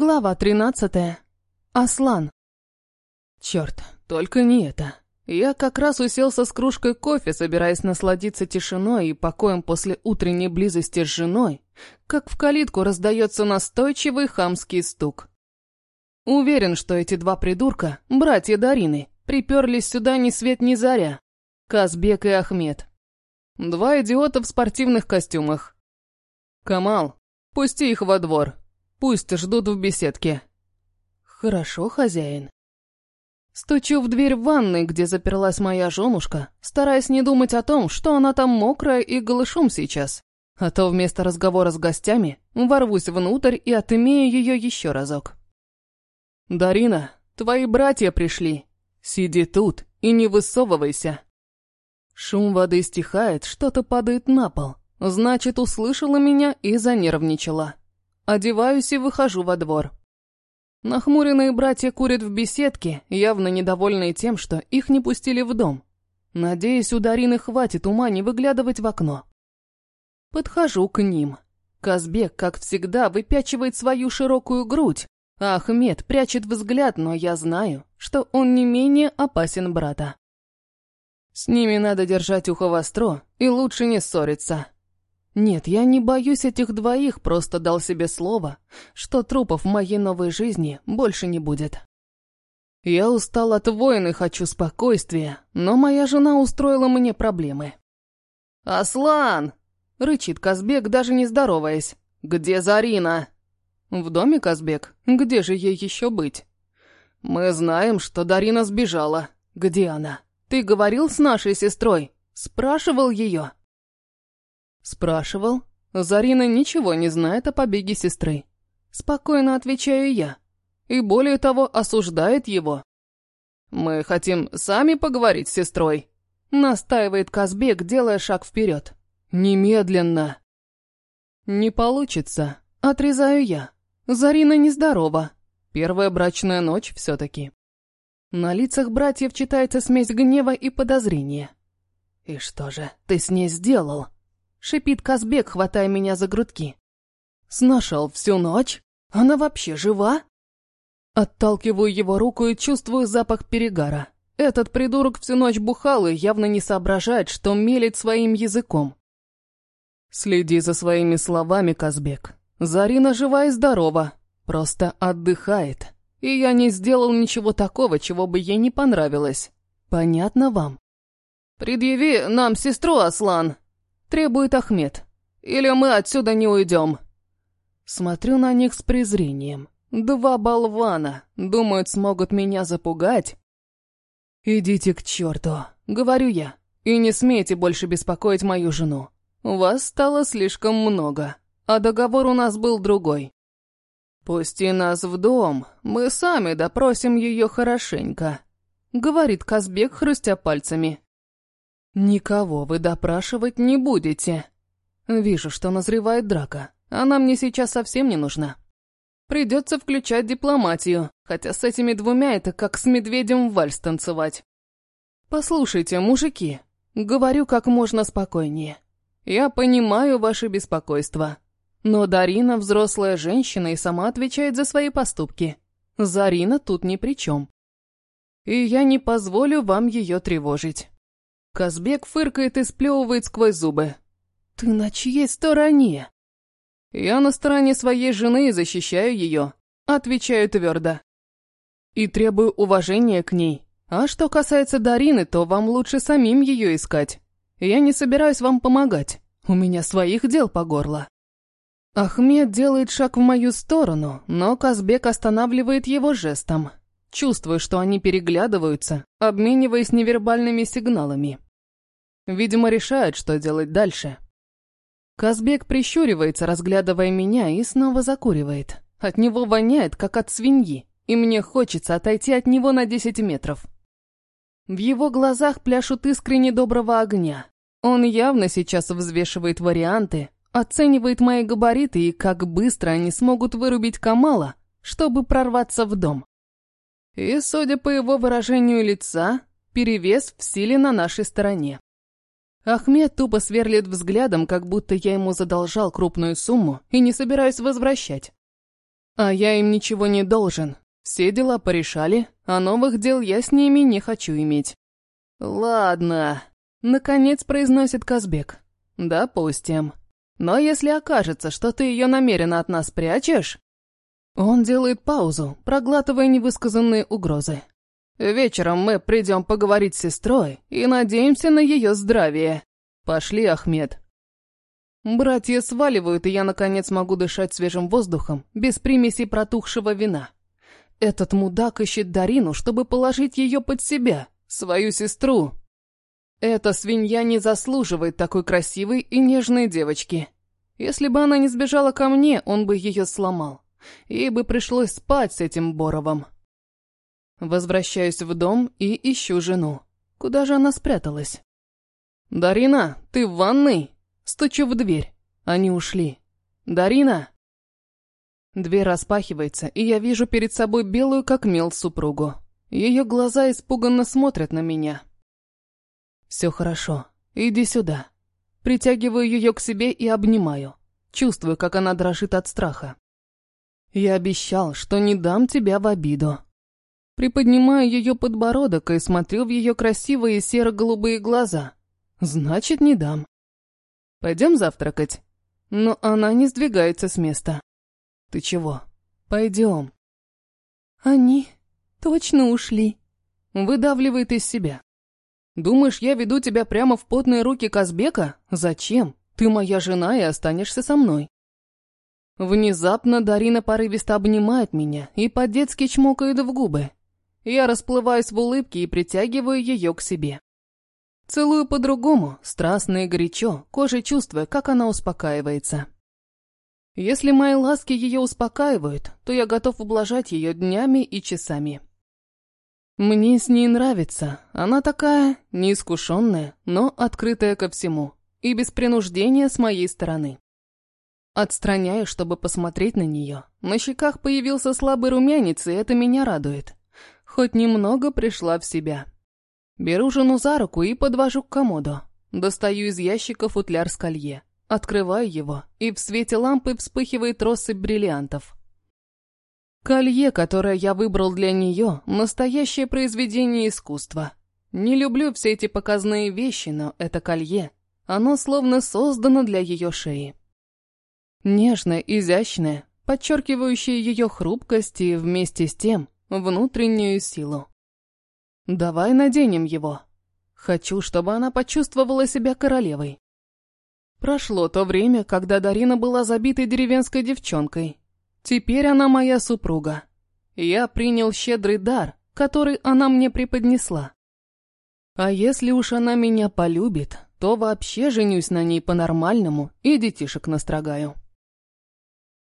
Глава тринадцатая. Аслан. Черт, только не это. Я как раз уселся с кружкой кофе, собираясь насладиться тишиной и покоем после утренней близости с женой, как в калитку раздается настойчивый хамский стук. Уверен, что эти два придурка, братья Дарины, приперлись сюда ни свет ни заря. Казбек и Ахмед. Два идиота в спортивных костюмах. Камал, пусти их во двор. Пусть ждут в беседке. Хорошо, хозяин. Стучу в дверь в ванной, где заперлась моя женушка, стараясь не думать о том, что она там мокрая и голышом сейчас. А то вместо разговора с гостями ворвусь внутрь и отымею ее еще разок. «Дарина, твои братья пришли. Сиди тут и не высовывайся». Шум воды стихает, что-то падает на пол. Значит, услышала меня и занервничала. Одеваюсь и выхожу во двор. Нахмуренные братья курят в беседке, явно недовольные тем, что их не пустили в дом. Надеюсь, у Дарины хватит ума не выглядывать в окно. Подхожу к ним. Казбек, как всегда, выпячивает свою широкую грудь, а Ахмед прячет взгляд, но я знаю, что он не менее опасен брата. С ними надо держать ухо востро и лучше не ссориться. Нет, я не боюсь этих двоих, просто дал себе слово, что трупов в моей новой жизни больше не будет. Я устал от войн и хочу спокойствия, но моя жена устроила мне проблемы. «Аслан!» — рычит Казбек, даже не здороваясь. «Где Зарина?» «В доме, Казбек? Где же ей еще быть?» «Мы знаем, что Дарина сбежала. Где она? Ты говорил с нашей сестрой? Спрашивал ее?» Спрашивал. Зарина ничего не знает о побеге сестры. Спокойно отвечаю я. И более того, осуждает его. «Мы хотим сами поговорить с сестрой», — настаивает Казбек, делая шаг вперед. «Немедленно». «Не получится», — отрезаю я. Зарина нездорова. Первая брачная ночь все-таки. На лицах братьев читается смесь гнева и подозрения. «И что же ты с ней сделал?» — шипит Казбек, хватая меня за грудки. «Сношал всю ночь? Она вообще жива?» Отталкиваю его руку и чувствую запах перегара. Этот придурок всю ночь бухал и явно не соображает, что мелет своим языком. Следи за своими словами, Казбек. Зарина жива и здорова, просто отдыхает. И я не сделал ничего такого, чего бы ей не понравилось. Понятно вам? «Предъяви нам сестру, Аслан!» Требует Ахмед. Или мы отсюда не уйдем. Смотрю на них с презрением. Два болвана. Думают, смогут меня запугать. «Идите к черту», — говорю я. «И не смейте больше беспокоить мою жену. Вас стало слишком много, а договор у нас был другой. Пусти нас в дом, мы сами допросим ее хорошенько», — говорит Казбек, хрустя пальцами. «Никого вы допрашивать не будете. Вижу, что назревает драка. Она мне сейчас совсем не нужна. Придется включать дипломатию, хотя с этими двумя это как с медведем вальс танцевать. Послушайте, мужики, говорю как можно спокойнее. Я понимаю ваше беспокойство. Но Дарина взрослая женщина и сама отвечает за свои поступки. Зарина тут ни при чем. И я не позволю вам ее тревожить. Казбек фыркает и сплевывает сквозь зубы. «Ты на чьей стороне?» «Я на стороне своей жены и защищаю ее», — отвечаю твердо. «И требую уважения к ней. А что касается Дарины, то вам лучше самим ее искать. Я не собираюсь вам помогать. У меня своих дел по горло». Ахмед делает шаг в мою сторону, но Казбек останавливает его жестом. Чувствую, что они переглядываются, обмениваясь невербальными сигналами. Видимо, решают, что делать дальше. Казбек прищуривается, разглядывая меня, и снова закуривает. От него воняет, как от свиньи, и мне хочется отойти от него на 10 метров. В его глазах пляшут искры недоброго огня. Он явно сейчас взвешивает варианты, оценивает мои габариты и как быстро они смогут вырубить Камала, чтобы прорваться в дом. И, судя по его выражению лица, перевес в силе на нашей стороне. Ахмед тупо сверлит взглядом, как будто я ему задолжал крупную сумму и не собираюсь возвращать. А я им ничего не должен. Все дела порешали, а новых дел я с ними не хочу иметь. Ладно, наконец произносит Казбек. Допустим. Но если окажется, что ты ее намеренно от нас прячешь... Он делает паузу, проглатывая невысказанные угрозы. Вечером мы придем поговорить с сестрой и надеемся на ее здравие. Пошли, Ахмед. Братья сваливают, и я, наконец, могу дышать свежим воздухом, без примеси протухшего вина. Этот мудак ищет Дарину, чтобы положить ее под себя, свою сестру. Эта свинья не заслуживает такой красивой и нежной девочки. Если бы она не сбежала ко мне, он бы ее сломал. И бы пришлось спать с этим Боровым. Возвращаюсь в дом и ищу жену. Куда же она спряталась? «Дарина, ты в ванной?» Стучу в дверь. Они ушли. «Дарина!» Дверь распахивается, и я вижу перед собой белую как мел супругу. Ее глаза испуганно смотрят на меня. «Все хорошо. Иди сюда». Притягиваю ее к себе и обнимаю. Чувствую, как она дрожит от страха. «Я обещал, что не дам тебя в обиду». Приподнимаю ее подбородок и смотрю в ее красивые серо-голубые глаза. Значит, не дам. Пойдем завтракать. Но она не сдвигается с места. Ты чего? Пойдем. Они точно ушли. Выдавливает из себя. Думаешь, я веду тебя прямо в потные руки Казбека? Зачем? Ты моя жена и останешься со мной. Внезапно Дарина порывисто обнимает меня и по-детски чмокает в губы. Я расплываюсь в улыбке и притягиваю ее к себе. Целую по-другому, страстно и горячо, кожей чувствуя, как она успокаивается. Если мои ласки ее успокаивают, то я готов ублажать ее днями и часами. Мне с ней нравится. Она такая неискушенная, но открытая ко всему. И без принуждения с моей стороны. Отстраняю, чтобы посмотреть на нее. На щеках появился слабый румянец, и это меня радует. Хоть немного пришла в себя. Беру жену за руку и подвожу к комоду. Достаю из ящика футляр с колье. Открываю его, и в свете лампы вспыхивает россыпь бриллиантов. Колье, которое я выбрал для нее, настоящее произведение искусства. Не люблю все эти показные вещи, но это колье, оно словно создано для ее шеи. Нежное, изящное, подчеркивающее ее хрупкость и вместе с тем внутреннюю силу. Давай наденем его. Хочу, чтобы она почувствовала себя королевой. Прошло то время, когда Дарина была забитой деревенской девчонкой. Теперь она моя супруга. Я принял щедрый дар, который она мне преподнесла. А если уж она меня полюбит, то вообще женюсь на ней по-нормальному и детишек настрогаю.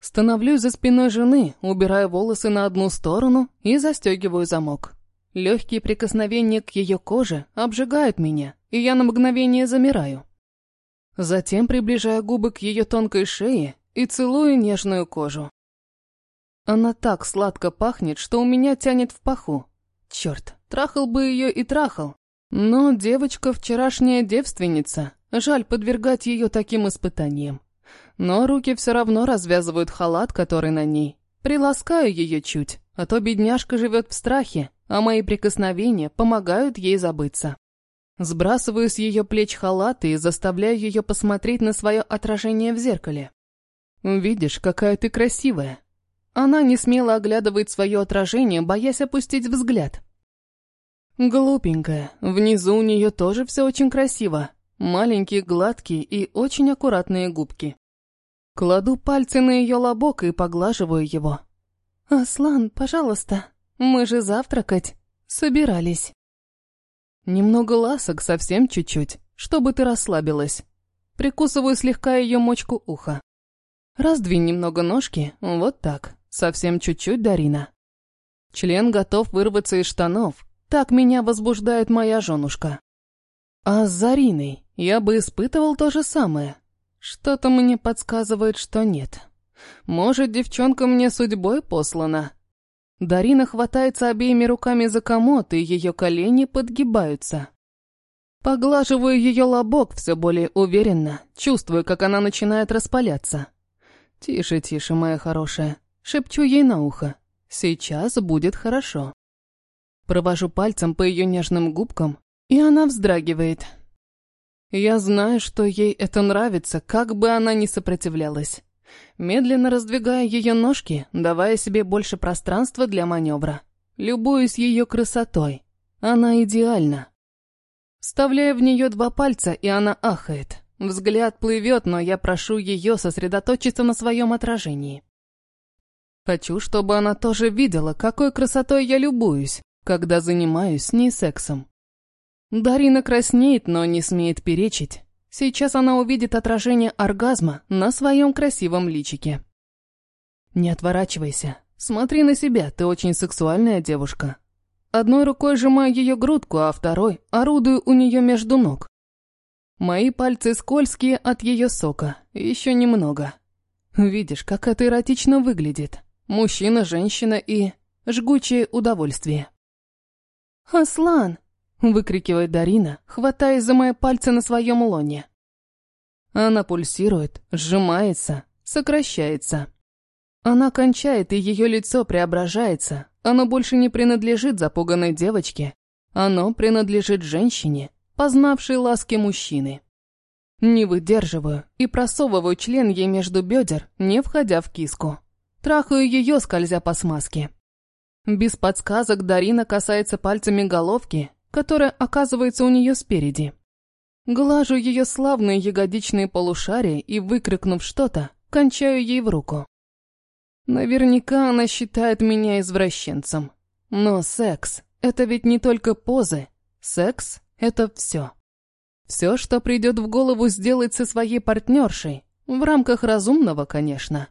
Становлюсь за спиной жены, убираю волосы на одну сторону и застегиваю замок. Легкие прикосновения к ее коже обжигают меня, и я на мгновение замираю. Затем приближаю губы к ее тонкой шее и целую нежную кожу. Она так сладко пахнет, что у меня тянет в паху. Черт, трахал бы ее и трахал. Но девочка вчерашняя девственница. Жаль подвергать ее таким испытаниям. Но руки все равно развязывают халат, который на ней. Приласкаю ее чуть, а то бедняжка живет в страхе, а мои прикосновения помогают ей забыться. Сбрасываю с ее плеч халат и заставляю ее посмотреть на свое отражение в зеркале. «Видишь, какая ты красивая!» Она не смело оглядывает свое отражение, боясь опустить взгляд. Глупенькая, внизу у нее тоже все очень красиво. Маленькие, гладкие и очень аккуратные губки. Кладу пальцы на ее лобок и поглаживаю его. «Аслан, пожалуйста, мы же завтракать собирались». Немного ласок, совсем чуть-чуть, чтобы ты расслабилась. Прикусываю слегка ее мочку уха. Раздвинь немного ножки, вот так, совсем чуть-чуть, Дарина. Член готов вырваться из штанов, так меня возбуждает моя женушка. А с Зариной я бы испытывал то же самое, что-то мне подсказывает, что нет. Может, девчонка мне судьбой послана? Дарина хватается обеими руками за комод, и ее колени подгибаются. Поглаживаю ее лобок все более уверенно, чувствую, как она начинает распаляться. «Тише, тише, моя хорошая. Шепчу ей на ухо. Сейчас будет хорошо. Провожу пальцем по ее нежным губкам, и она вздрагивает. Я знаю, что ей это нравится, как бы она ни сопротивлялась. Медленно раздвигая ее ножки, давая себе больше пространства для маневра. Любуюсь ее красотой. Она идеальна. Вставляю в нее два пальца, и она ахает. Взгляд плывет, но я прошу ее сосредоточиться на своем отражении. Хочу, чтобы она тоже видела, какой красотой я любуюсь, когда занимаюсь с ней сексом. Дарина краснеет, но не смеет перечить. Сейчас она увидит отражение оргазма на своем красивом личике. Не отворачивайся. Смотри на себя, ты очень сексуальная девушка. Одной рукой сжимаю ее грудку, а второй орудую у нее между ног. Мои пальцы скользкие от ее сока, еще немного. Видишь, как это эротично выглядит. Мужчина, женщина и жгучее удовольствие. «Аслан!» — выкрикивает Дарина, хватаясь за мои пальцы на своем лоне. Она пульсирует, сжимается, сокращается. Она кончает, и ее лицо преображается. Оно больше не принадлежит запуганной девочке. Оно принадлежит женщине, познавшей ласки мужчины. Не выдерживаю и просовываю член ей между бедер, не входя в киску. Трахаю ее, скользя по смазке. Без подсказок Дарина касается пальцами головки, которая оказывается у нее спереди. Глажу ее славные ягодичные полушария и, выкрикнув что-то, кончаю ей в руку. Наверняка она считает меня извращенцем. Но секс — это ведь не только позы. Секс — это все. Все, что придет в голову сделать со своей партнершей, в рамках разумного, конечно.